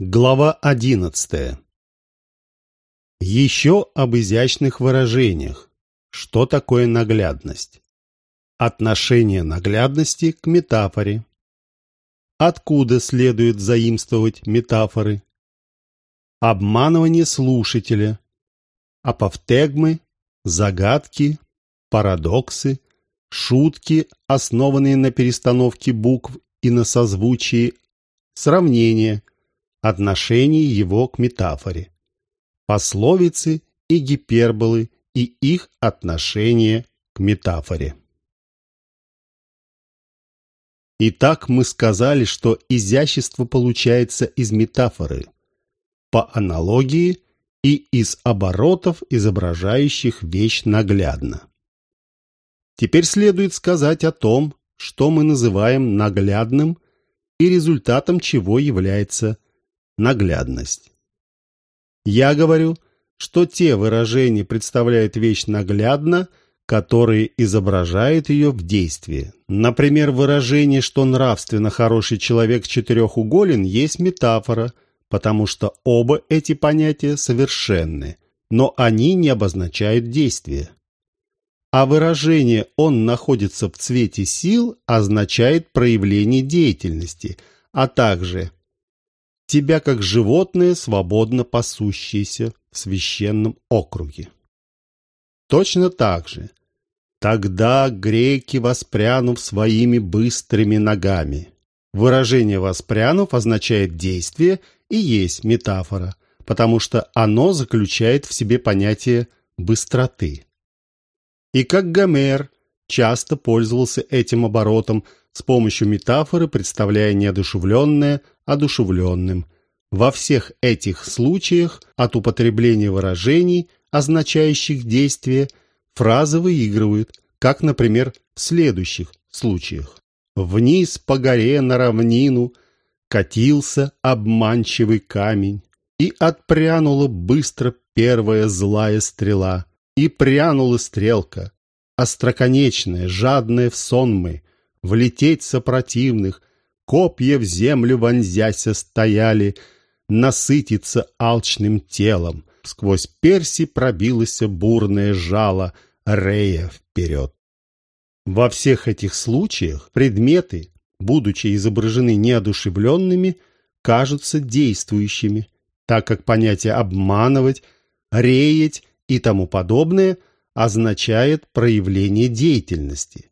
Глава одиннадцатая. Еще об изящных выражениях. Что такое наглядность? Отношение наглядности к метафоре. Откуда следует заимствовать метафоры? Обманывание слушателя. Апофтегмы, загадки, парадоксы, шутки, основанные на перестановке букв и на созвучии, сравнения – отношение его к метафоре, пословицы и гиперболы и их отношение к метафоре. Итак, мы сказали, что изящество получается из метафоры, по аналогии и из оборотов, изображающих вещь наглядно. Теперь следует сказать о том, что мы называем наглядным и результатом чего является наглядность. Я говорю, что те выражения представляют вещь наглядно, которые изображают ее в действии. Например, выражение, что нравственно хороший человек четырехуголен, есть метафора, потому что оба эти понятия совершенны, но они не обозначают действия. А выражение «он находится в цвете сил» означает проявление деятельности, а также тебя как животное, свободно пасущееся в священном округе. Точно так же. Тогда греки, воспрянув своими быстрыми ногами. Выражение «воспрянув» означает действие и есть метафора, потому что оно заключает в себе понятие быстроты. И как Гомер часто пользовался этим оборотом с помощью метафоры, представляя неодушевленное одушевленным. Во всех этих случаях от употребления выражений, означающих действие, фразы выигрывают, как, например, в следующих случаях. «Вниз по горе на равнину катился обманчивый камень, и отпрянула быстро первая злая стрела, и прянула стрелка, остроконечная, жадная в сонмы, влететь сопротивных, копья в землю вонзяся стояли, насытиться алчным телом. Сквозь перси пробилось бурное жало, рея вперед. Во всех этих случаях предметы, будучи изображены неодушевленными, кажутся действующими, так как понятие «обманывать», «реять» и тому подобное означает проявление деятельности.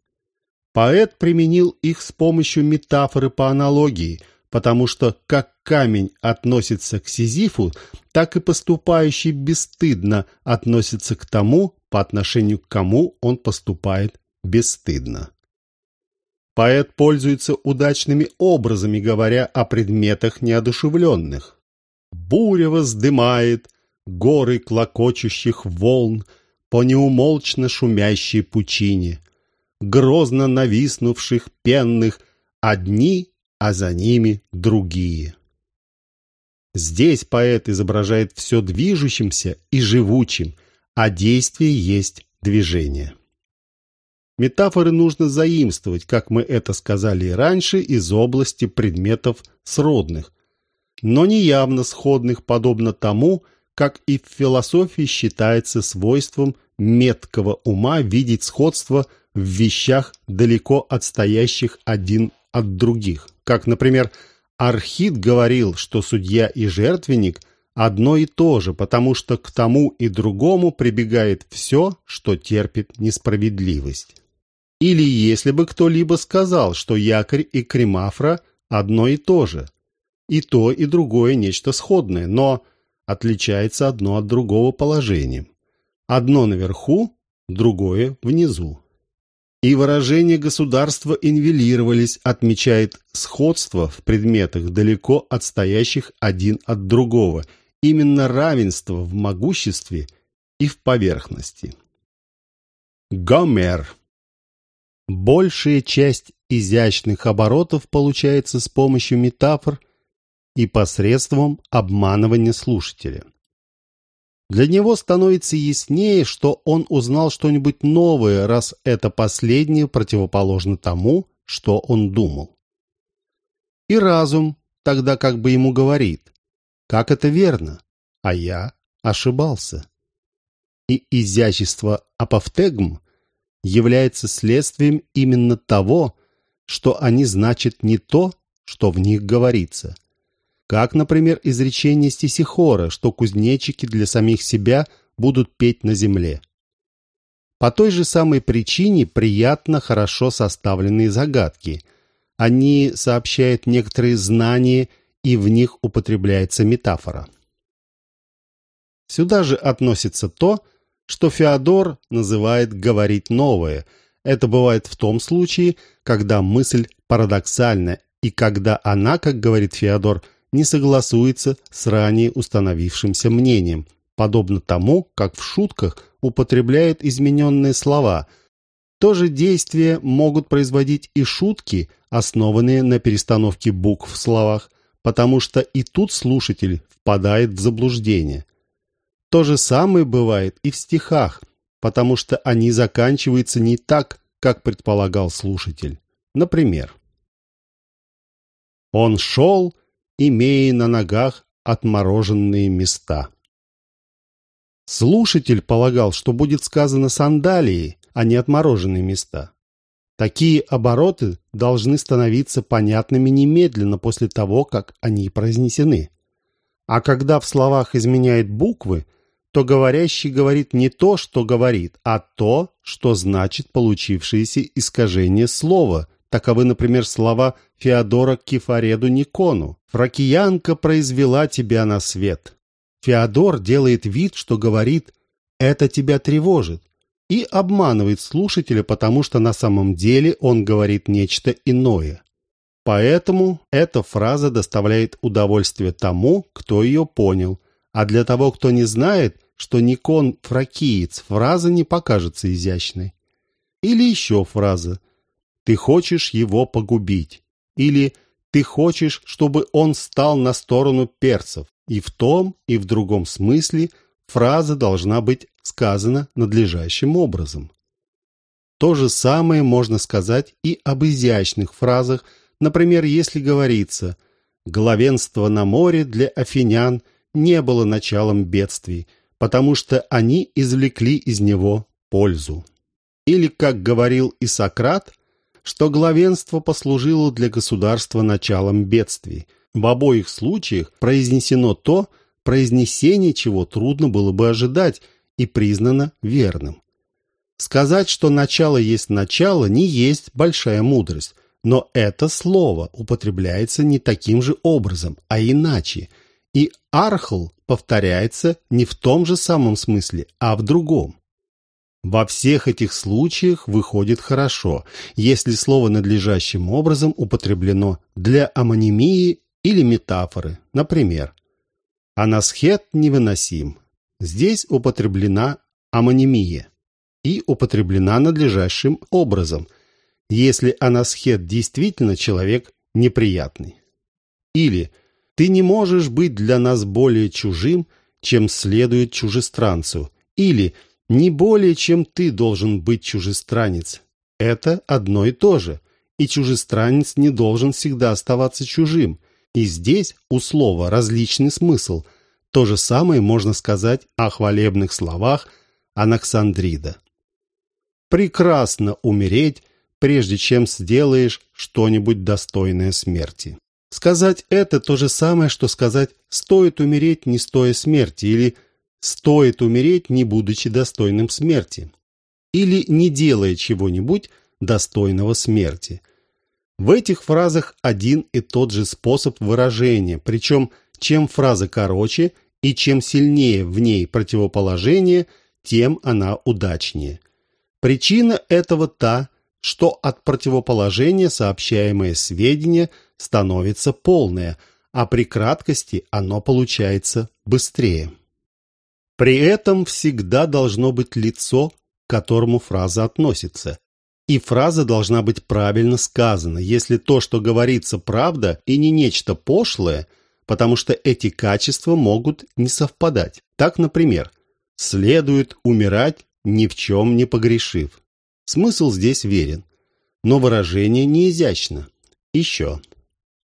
Поэт применил их с помощью метафоры по аналогии, потому что как камень относится к Сизифу, так и поступающий бесстыдно относится к тому, по отношению к кому он поступает бесстыдно. Поэт пользуется удачными образами, говоря о предметах неодушевленных. Буря воздымает горы клокочущих волн по неумолчно шумящей пучине грозно нависнувших пенных, одни, а за ними другие. Здесь поэт изображает все движущимся и живучим, а действие есть движение. Метафоры нужно заимствовать, как мы это сказали и раньше, из области предметов сродных, но не явно сходных, подобно тому, как и в философии считается свойством меткого ума видеть сходство в вещах, далеко отстоящих один от других. Как, например, Архит говорил, что судья и жертвенник одно и то же, потому что к тому и другому прибегает все, что терпит несправедливость. Или если бы кто-либо сказал, что якорь и кремафра одно и то же, и то, и другое нечто сходное, но отличается одно от другого положением. Одно наверху, другое внизу и выражения государства инвелировались, отмечает сходство в предметах, далеко отстоящих один от другого, именно равенство в могуществе и в поверхности. Гомер. Большая часть изящных оборотов получается с помощью метафор и посредством обманывания слушателя. Для него становится яснее, что он узнал что-нибудь новое, раз это последнее противоположно тому, что он думал. И разум тогда как бы ему говорит, как это верно, а я ошибался. И изящество апофтегм является следствием именно того, что они значат не то, что в них говорится. Как, например, изречение Стисихора, что кузнечики для самих себя будут петь на земле. По той же самой причине приятно хорошо составленные загадки. Они сообщают некоторые знания, и в них употребляется метафора. Сюда же относится то, что Феодор называет «говорить новое». Это бывает в том случае, когда мысль парадоксальна и когда она, как говорит Феодор, не согласуется с ранее установившимся мнением, подобно тому, как в шутках употребляют измененные слова. То же действие могут производить и шутки, основанные на перестановке букв в словах, потому что и тут слушатель впадает в заблуждение. То же самое бывает и в стихах, потому что они заканчиваются не так, как предполагал слушатель. Например, «Он шел, имея на ногах отмороженные места». Слушатель полагал, что будет сказано сандалии, а не отмороженные места. Такие обороты должны становиться понятными немедленно после того, как они произнесены. А когда в словах изменяет буквы, то говорящий говорит не то, что говорит, а то, что значит получившееся искажение слова. Таковы, например, слова Феодора Кефареду Никону. «Фракиянка произвела тебя на свет». Феодор делает вид, что говорит «это тебя тревожит» и обманывает слушателя, потому что на самом деле он говорит нечто иное. Поэтому эта фраза доставляет удовольствие тому, кто ее понял, а для того, кто не знает, что Никон фракиец, фраза не покажется изящной. Или еще фраза «ты хочешь его погубить» или «ты хочешь, чтобы он стал на сторону перцев». И в том, и в другом смысле фраза должна быть сказана надлежащим образом. То же самое можно сказать и об изящных фразах, например, если говорится «главенство на море для афинян не было началом бедствий, потому что они извлекли из него пользу». Или, как говорил и Сократ, что главенство послужило для государства началом бедствий, в обоих случаях произнесено то, произнесение чего трудно было бы ожидать и признано верным. Сказать, что начало есть начало, не есть большая мудрость, но это слово употребляется не таким же образом, а иначе, и архл повторяется не в том же самом смысле, а в другом. Во всех этих случаях выходит хорошо, если слово надлежащим образом употреблено для амонимии или метафоры, например, «Анасхет невыносим». Здесь употреблена амонимия и употреблена надлежащим образом, если анасхет действительно человек неприятный. Или «Ты не можешь быть для нас более чужим, чем следует чужестранцу», или «Не более, чем ты должен быть чужестранец». Это одно и то же, и чужестранец не должен всегда оставаться чужим, и здесь у слова различный смысл. То же самое можно сказать о хвалебных словах Анаксандрида. Прекрасно умереть, прежде чем сделаешь что-нибудь достойное смерти. Сказать это то же самое, что сказать «стоит умереть, не стоя смерти» или «стоит умереть, не будучи достойным смерти» или «не делая чего-нибудь достойного смерти». В этих фразах один и тот же способ выражения, причем чем фраза короче и чем сильнее в ней противоположение, тем она удачнее. Причина этого та, что от противоположения сообщаемое сведение становится полное, а при краткости оно получается быстрее. При этом всегда должно быть лицо, к которому фраза относится. И фраза должна быть правильно сказана, если то, что говорится, правда и не нечто пошлое, потому что эти качества могут не совпадать. Так, например, «следует умирать, ни в чем не погрешив». Смысл здесь верен, но выражение не изящно. Еще.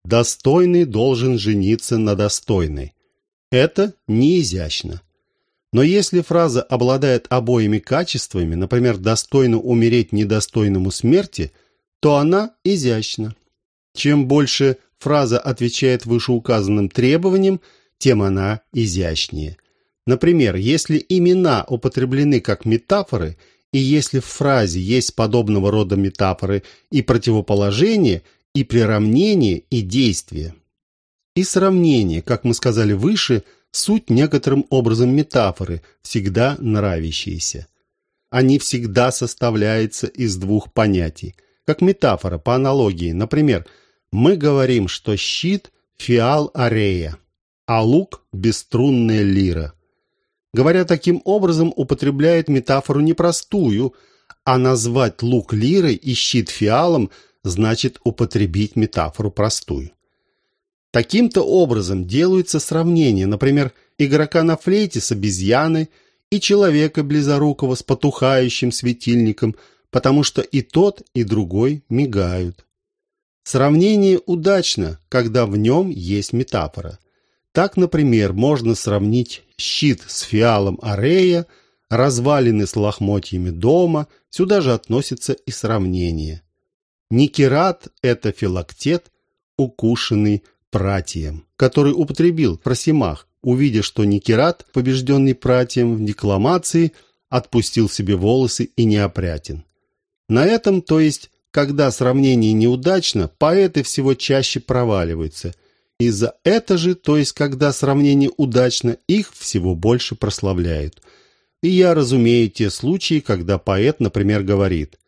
«Достойный должен жениться на достойной». Это не изящно. Но если фраза обладает обоими качествами, например, «достойно умереть недостойному смерти», то она изящна. Чем больше фраза отвечает вышеуказанным требованиям, тем она изящнее. Например, если имена употреблены как метафоры, и если в фразе есть подобного рода метафоры и противоположение, и приравнение, и действие. И сравнение, как мы сказали выше, суть некоторым образом метафоры, всегда нравящиеся. Они всегда составляются из двух понятий. Как метафора, по аналогии, например, мы говорим, что щит – фиал арея, а лук – бесструнная лира. Говоря таким образом, употребляет метафору непростую, а назвать лук лирой и щит фиалом значит употребить метафору простую. Таким-то образом делаются сравнения, например, игрока на флейте с обезьяной и человека близорукого с потухающим светильником, потому что и тот, и другой мигают. Сравнение удачно, когда в нем есть метафора. Так, например, можно сравнить щит с фиалом арея, развалины с лохмотьями дома, сюда же относится и сравнение. Никерат – это филактет, укушенный пратием, который употребил Просимах, увидя, что Никерат, побежденный пратием в декламации, отпустил себе волосы и неопрятен. На этом, то есть, когда сравнение неудачно, поэты всего чаще проваливаются – и за это же, то есть когда сравнение удачно, их всего больше прославляют. И я разумею те случаи, когда поэт, например, говорит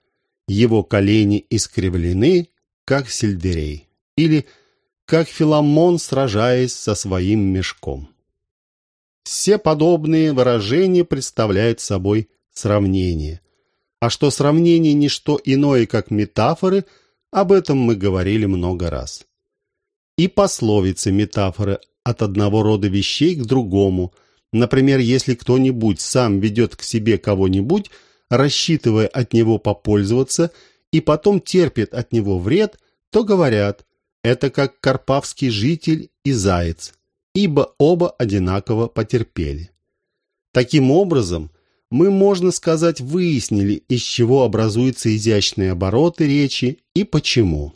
«Его колени искривлены, как сельдерей» или «Как Филамон, сражаясь со своим мешком». Все подобные выражения представляют собой сравнение. А что сравнение не что иное, как метафоры, об этом мы говорили много раз и пословицы, метафоры от одного рода вещей к другому. Например, если кто-нибудь сам ведет к себе кого-нибудь, рассчитывая от него попользоваться, и потом терпит от него вред, то говорят «это как карпавский житель и заяц», ибо оба одинаково потерпели. Таким образом, мы, можно сказать, выяснили, из чего образуются изящные обороты речи и почему.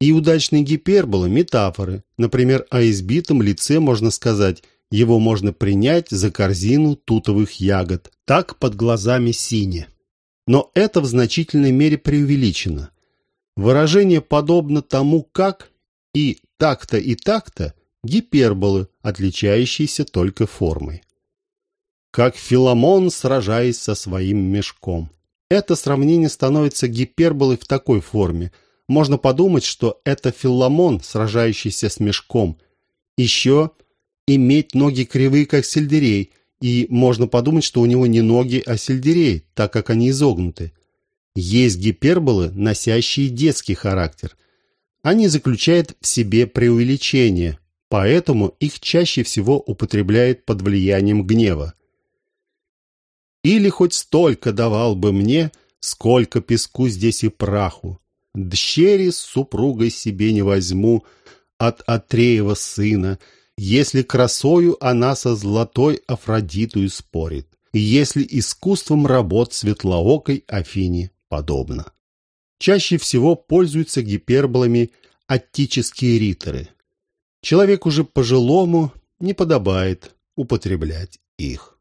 И удачные гиперболы – метафоры. Например, о избитом лице можно сказать «его можно принять за корзину тутовых ягод». Так под глазами сине. Но это в значительной мере преувеличено. Выражение подобно тому, как и так-то и так-то – гиперболы, отличающиеся только формой. Как Филамон, сражаясь со своим мешком. Это сравнение становится гиперболой в такой форме – можно подумать, что это филламон, сражающийся с мешком. Еще иметь ноги кривые, как сельдерей, и можно подумать, что у него не ноги, а сельдерей, так как они изогнуты. Есть гиперболы, носящие детский характер. Они заключают в себе преувеличение, поэтому их чаще всего употребляют под влиянием гнева. Или хоть столько давал бы мне, сколько песку здесь и праху. Дщери с супругой себе не возьму от Атреева сына, если красою она со золотой Афродитую спорит, если искусством работ светлоокой Афине подобно. Чаще всего пользуются гиперболами аттические риторы. Человеку же пожилому не подобает употреблять их.